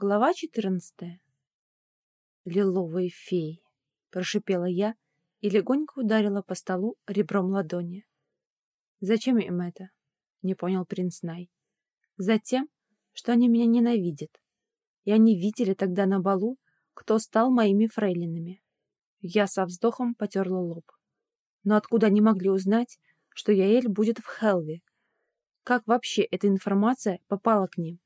Глава 14. «Лиловые феи!» — прошипела я и легонько ударила по столу ребром ладони. «Зачем им это?» — не понял принц Най. «Затем, что они меня ненавидят. И они видели тогда на балу, кто стал моими фрейлинами». Я со вздохом потерла лоб. Но откуда они могли узнать, что Яэль будет в Хелве? Как вообще эта информация попала к ним?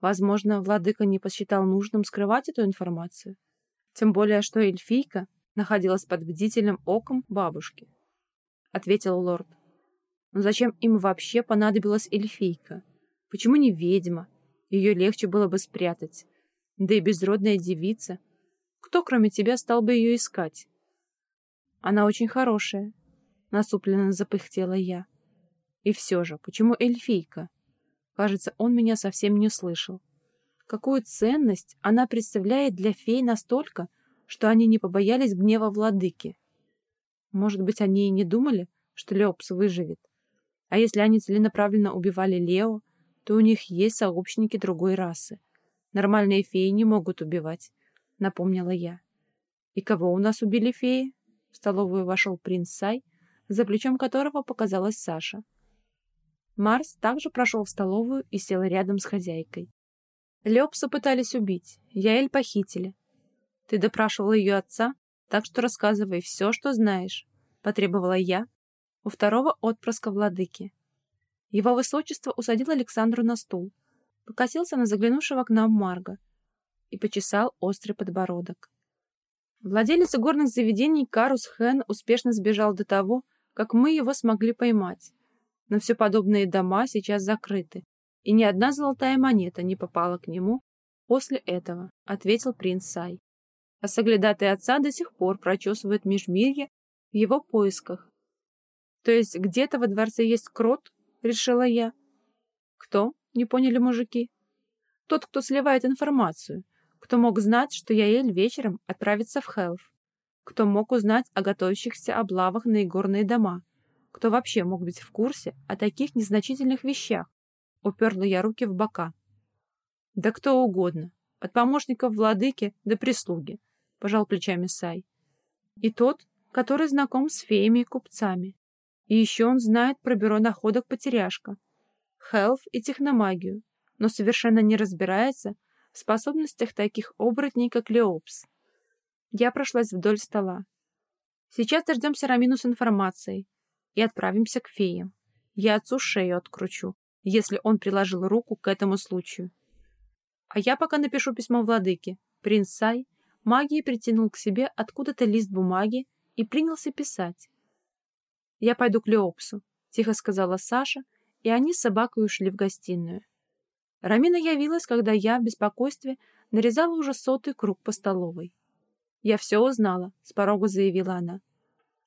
Возможно, владыка не посчитал нужным скрывать эту информацию. Тем более, что эльфийка находилась под бдительным оком бабушки. Ответил лорд. Но зачем им вообще понадобилась эльфийка? Почему не ведьма? Ее легче было бы спрятать. Да и безродная девица. Кто, кроме тебя, стал бы ее искать? Она очень хорошая. Насупленно запыхтела я. И все же, почему эльфийка? Кажется, он меня совсем не слышал. Какую ценность она представляет для фей настолько, что они не побоялись гнева владыки? Может быть, они и не думали, что Леопс выживет? А если они целенаправленно убивали Лео, то у них есть сообщники другой расы. Нормальные феи не могут убивать, напомнила я. И кого у нас убили феи? В столовую вошел принц Сай, за плечом которого показалась Саша. Марс также прошел в столовую и сел рядом с хозяйкой. Лепса пытались убить, Яэль похитили. Ты допрашивала ее отца, так что рассказывай все, что знаешь, потребовала я у второго отпрыска владыки. Его высочество усадил Александру на стул, покосился на заглянувшего к нам Марга и почесал острый подбородок. Владелец горных заведений Карус Хэн успешно сбежал до того, как мы его смогли поймать но все подобные дома сейчас закрыты, и ни одна золотая монета не попала к нему после этого, — ответил принц Сай. А соглядатый отца до сих пор прочесывает межмирье в его поисках. То есть где-то во дворце есть крот, — решила я. Кто? — не поняли мужики. Тот, кто сливает информацию, кто мог знать, что Яэль вечером отправится в Хелф, кто мог узнать о готовящихся облавах на игорные дома — кто вообще мог быть в курсе о таких незначительных вещах? Уперла я руки в бока. Да кто угодно. От помощников владыки до прислуги. Пожал плечами Сай. И тот, который знаком с феями и купцами. И еще он знает про бюро находок потеряшка, хелф и техномагию, но совершенно не разбирается в способностях таких оборотней, как Леопс. Я прошлась вдоль стола. Сейчас дождемся Рамину с информацией, и отправимся к феям. Я отцу шею откручу, если он приложил руку к этому случаю. А я пока напишу письмо владыке. Принц Сай магией притянул к себе откуда-то лист бумаги и принялся писать. «Я пойду к Леопсу», — тихо сказала Саша, и они с собакой ушли в гостиную. Рамина явилась, когда я в беспокойстве нарезала уже сотый круг по столовой. «Я все узнала», — с порога заявила она.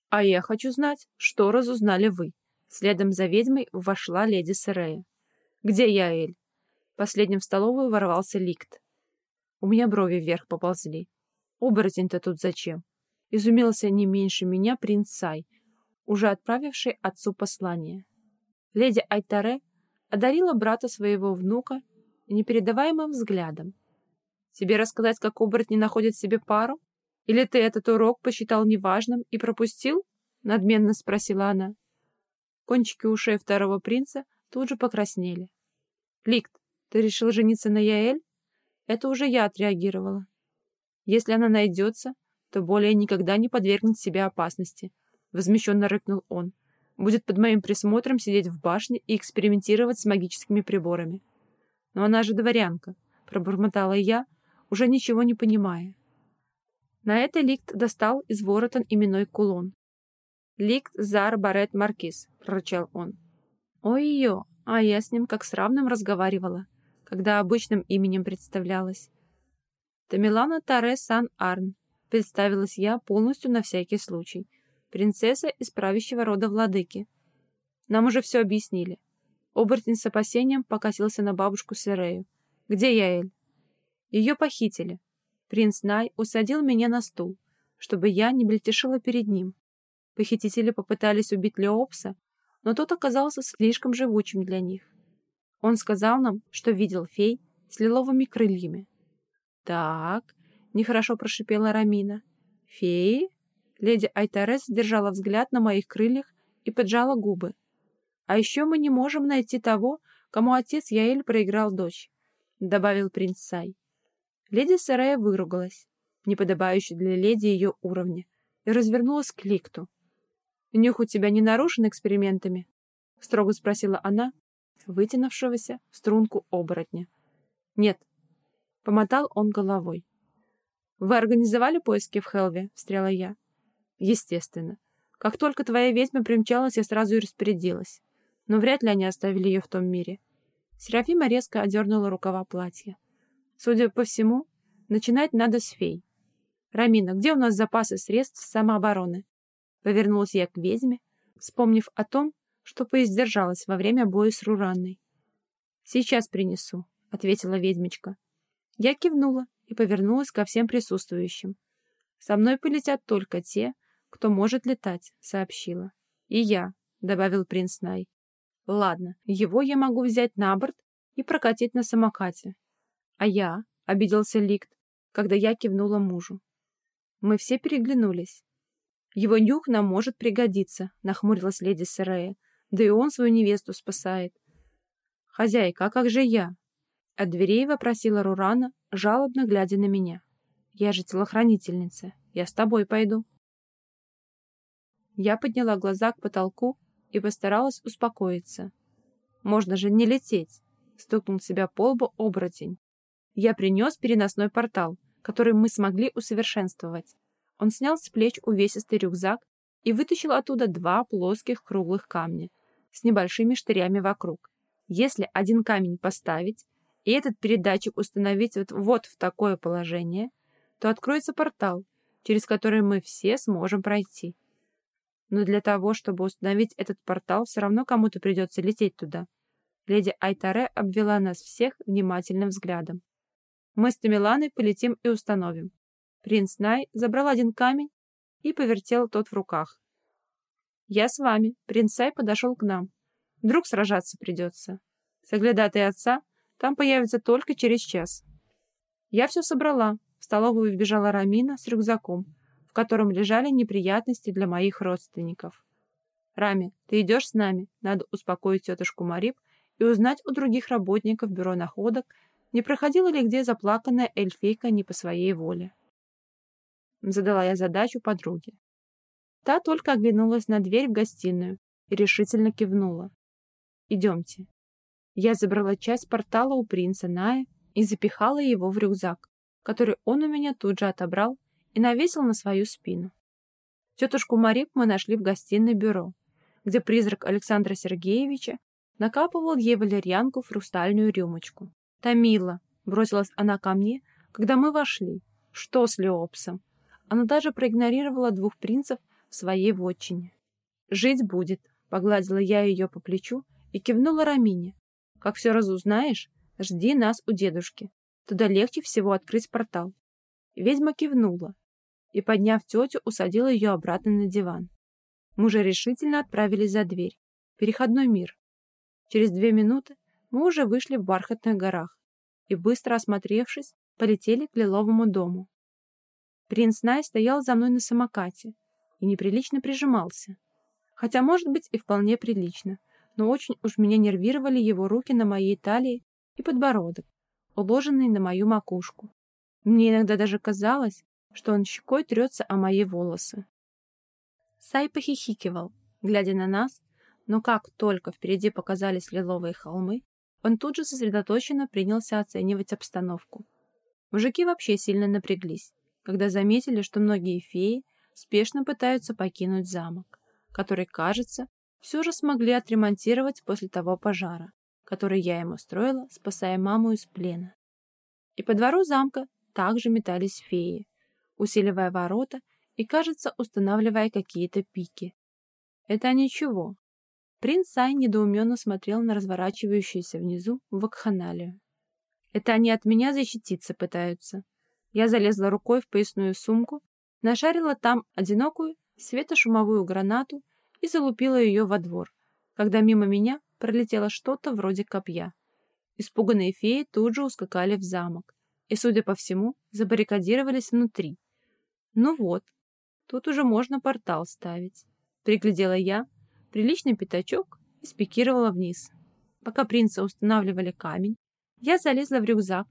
«А я хочу знать, что разузнали вы». Следом за ведьмой вошла леди Серея. «Где я, Эль?» Последним в столовую ворвался Ликт. У меня брови вверх поползли. «Оборотень-то тут зачем?» Изумился не меньше меня принц Сай, уже отправивший отцу послание. Леди Айтаре одарила брата своего внука непередаваемым взглядом. «Тебе рассказать, как оборотни находят себе пару?» Или ты этот урок посчитал неважным и пропустил? Надменно спросила она. Кончики ушей второго принца тут же покраснели. Ликт, ты решил жениться на Яэль? Это уже я отреагировала. Если она найдется, то более никогда не подвергнет себя опасности. Возмещенно рыкнул он. Будет под моим присмотром сидеть в башне и экспериментировать с магическими приборами. Но она же дворянка, пробормотала я, уже ничего не понимая. На это Ликт достал из ворота именной кулон. «Ликт Зар Барет Маркиз», — прорычал он. «Ой-ё, а я с ним как с равным разговаривала, когда обычным именем представлялась». «Тамилана Таре Сан Арн», — представилась я полностью на всякий случай. «Принцесса из правящего рода владыки». «Нам уже все объяснили». Оборотень с опасением покосился на бабушку Серею. «Где Яэль?» «Ее похитили», Принц Най усадил меня на стул, чтобы я не мельтешила перед ним. Похитители попытались убить Леопса, но тот оказался слишком живучим для них. Он сказал нам, что видел фей с лиловыми крыльями. «Так», — нехорошо прошипела Рамина. «Феи?» Леди Айтарес держала взгляд на моих крыльях и поджала губы. «А еще мы не можем найти того, кому отец Яэль проиграл дочь», — добавил принц Сай. Леди Сарая выругалась, неподобающе для леди ее уровня, и развернулась к Ликту. «Нюх у тебя не нарушен экспериментами?» — строго спросила она, вытянувшегося в струнку оборотня. «Нет», — помотал он головой. «Вы организовали поиски в Хелве?» — встряла я. «Естественно. Как только твоя ведьма примчалась, я сразу и распорядилась. Но вряд ли они оставили ее в том мире». Серафима резко одернула рукава платья. «Судя по всему, начинать надо с фей. Рамина, где у нас запасы средств самообороны?» Повернулась я к ведьме, вспомнив о том, что поиздержалась во время боя с Руранной. «Сейчас принесу», — ответила ведьмочка. Я кивнула и повернулась ко всем присутствующим. «Со мной полетят только те, кто может летать», — сообщила. «И я», — добавил принц Най. «Ладно, его я могу взять на борт и прокатить на самокате». «А я?» — обиделся Ликт, когда я кивнула мужу. Мы все переглянулись. «Его нюх нам может пригодиться», — нахмурилась леди Серея. «Да и он свою невесту спасает». «Хозяйка, а как же я?» От дверей вопросила Рурана, жалобно глядя на меня. «Я же телохранительница. Я с тобой пойду». Я подняла глаза к потолку и постаралась успокоиться. «Можно же не лететь!» — стукнул себя по лбу оборотень. «Я принес переносной портал, который мы смогли усовершенствовать. Он снял с плеч увесистый рюкзак и вытащил оттуда два плоских круглых камня с небольшими штырями вокруг. Если один камень поставить и этот передатчик установить вот, вот в такое положение, то откроется портал, через который мы все сможем пройти. Но для того, чтобы установить этот портал, все равно кому-то придется лететь туда. Леди Айтаре обвела нас всех внимательным взглядом. Мы с Тамиланой полетим и установим. Принц Най забрал один камень и повертел тот в руках. «Я с вами». Принц Сай подошел к нам. «Вдруг сражаться придется. Соглядатай отца там появится только через час». Я все собрала. В столовую вбежала Рамина с рюкзаком, в котором лежали неприятности для моих родственников. «Рами, ты идешь с нами. Надо успокоить тетушку Марип и узнать у других работников бюро находок, не проходила ли где заплаканная эльфийка не по своей воле. Задала я задачу подруге. Та только оглянулась на дверь в гостиную и решительно кивнула. «Идемте». Я забрала часть портала у принца Ная и запихала его в рюкзак, который он у меня тут же отобрал и навесил на свою спину. Тетушку Марип мы нашли в гостиной бюро, где призрак Александра Сергеевича накапывал ей валерьянку в хрустальную рюмочку. «Томила!» — бросилась она ко мне, когда мы вошли. «Что с Леопсом?» Она даже проигнорировала двух принцев в своей вотчине. «Жить будет», — погладила я ее по плечу и кивнула Рамине. «Как все разузнаешь, жди нас у дедушки. Туда легче всего открыть портал». Ведьма кивнула и, подняв тетю, усадила ее обратно на диван. Мы уже решительно отправились за дверь. Переходной мир. Через две минуты мы уже вышли в бархатных горах и, быстро осмотревшись, полетели к Лиловому дому. Принц Най стоял за мной на самокате и неприлично прижимался. Хотя, может быть, и вполне прилично, но очень уж меня нервировали его руки на моей талии и подбородок, уложенный на мою макушку. Мне иногда даже казалось, что он щекой трется о мои волосы. Сай похихикивал, глядя на нас, но как только впереди показались лиловые холмы, он тут же сосредоточенно принялся оценивать обстановку. Мужики вообще сильно напряглись когда заметили, что многие феи спешно пытаются покинуть замок, который, кажется, все же смогли отремонтировать после того пожара, который я им устроила, спасая маму из плена. И по двору замка также метались феи, усиливая ворота и, кажется, устанавливая какие-то пики. Это ничего. Принц Сай недоуменно смотрел на разворачивающуюся внизу вакханалию. Это они от меня защититься пытаются, я залезла рукой в поясную сумку, нашарила там одинокую светошумовую гранату и залупила ее во двор, когда мимо меня пролетело что-то вроде копья. Испуганные феи тут же ускакали в замок и, судя по всему, забаррикадировались внутри. Ну вот, тут уже можно портал ставить. Приглядела я, приличный пятачок и спикировала вниз. Пока принца устанавливали камень, я залезла в рюкзак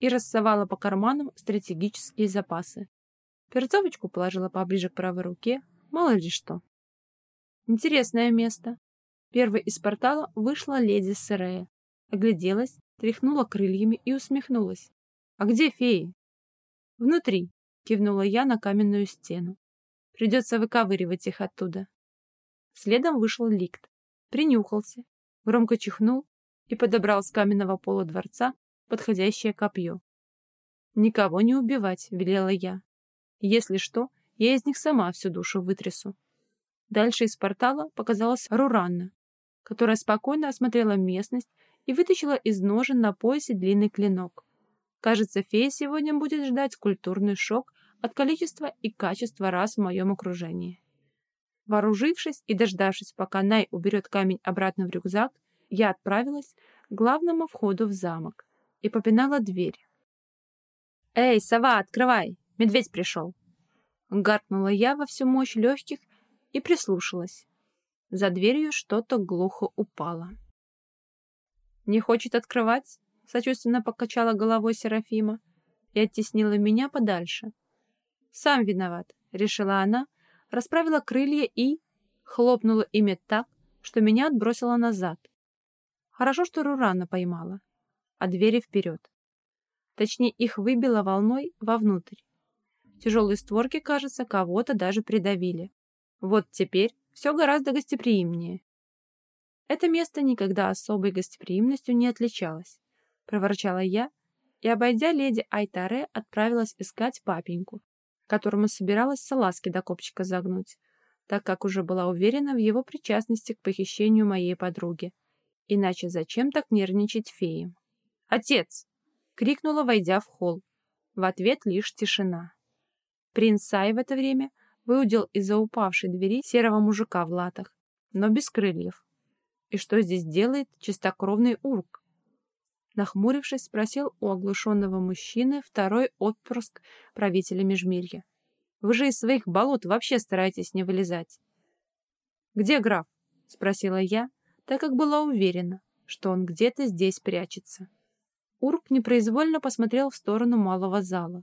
и рассовала по карманам стратегические запасы. Перцовочку положила поближе к правой руке, мало ли что. Интересное место. Первой из портала вышла леди Серея. Огляделась, тряхнула крыльями и усмехнулась. «А где феи?» «Внутри», — кивнула я на каменную стену. «Придется выковыривать их оттуда». Следом вышел Ликт. Принюхался, громко чихнул и подобрал с каменного пола дворца подходящее копье. «Никого не убивать», — велела я. «Если что, я из них сама всю душу вытрясу». Дальше из портала показалась Руранна, которая спокойно осмотрела местность и вытащила из ножен на поясе длинный клинок. Кажется, фея сегодня будет ждать культурный шок от количества и качества раз в моем окружении. Вооружившись и дождавшись, пока Най уберет камень обратно в рюкзак, я отправилась к главному входу в замок и попинала дверь. «Эй, сова, открывай! Медведь пришел!» Гаркнула я во всю мощь легких и прислушалась. За дверью что-то глухо упало. «Не хочет открывать?» — сочувственно покачала головой Серафима и оттеснила меня подальше. «Сам виноват», — решила она, расправила крылья и... хлопнула ими так, что меня отбросило назад. Хорошо, что Рурана поймала, а двери вперед. Точнее, их выбило волной вовнутрь. Тяжелые створки, кажется, кого-то даже придавили. Вот теперь все гораздо гостеприимнее. Это место никогда особой гостеприимностью не отличалось, проворчала я и, обойдя леди Айтаре, отправилась искать папеньку, которому собиралась салазки до копчика загнуть, так как уже была уверена в его причастности к похищению моей подруги. Иначе зачем так нервничать феям? «Отец!» — крикнула, войдя в холл. В ответ лишь тишина. Принц Сай в это время выудил из-за упавшей двери серого мужика в латах, но без крыльев. И что здесь делает чистокровный урк? Нахмурившись, спросил у оглушенного мужчины второй отпрыск правителя Межмирья. «Вы же из своих болот вообще стараетесь не вылезать». «Где граф?» — спросила я, так как была уверена, что он где-то здесь прячется. Урк непроизвольно посмотрел в сторону малого зала.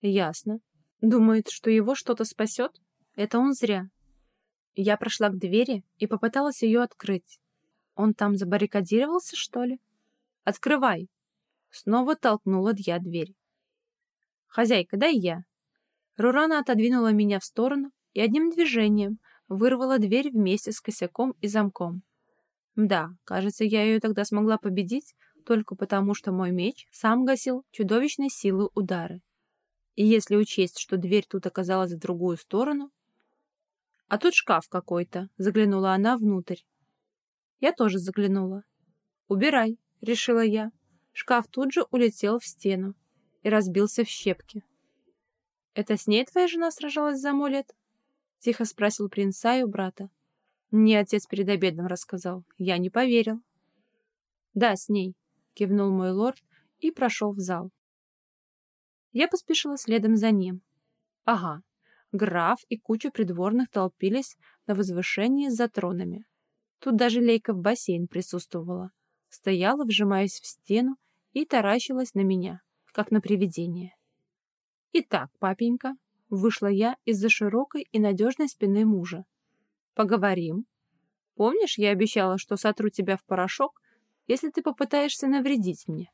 Ясно. Думает, что его что-то спасет? Это он зря. Я прошла к двери и попыталась ее открыть. Он там забаррикадировался, что ли? Открывай. Снова толкнула я дверь. Хозяйка, дай я. Рурана отодвинула меня в сторону и одним движением вырвала дверь вместе с косяком и замком. Да, кажется, я ее тогда смогла победить только потому, что мой меч сам гасил чудовищной силы удары. И если учесть, что дверь тут оказалась в другую сторону... А тут шкаф какой-то, заглянула она внутрь. Я тоже заглянула. Убирай, решила я. Шкаф тут же улетел в стену и разбился в щепки. «Это с ней твоя жена сражалась за амулет?» — тихо спросил принца и у брата. Мне отец перед обедом рассказал. Я не поверил. Да, с ней, кивнул мой лорд и прошел в зал. Я поспешила следом за ним. Ага, граф и куча придворных толпились на возвышении за тронами. Тут даже лейка в бассейн присутствовала. Стояла, вжимаясь в стену, и таращилась на меня, как на привидение. «Итак, папенька», — вышла я из-за широкой и надежной спины мужа, Поговорим. Помнишь, я обещала, что сотру тебя в порошок, если ты попытаешься навредить мне?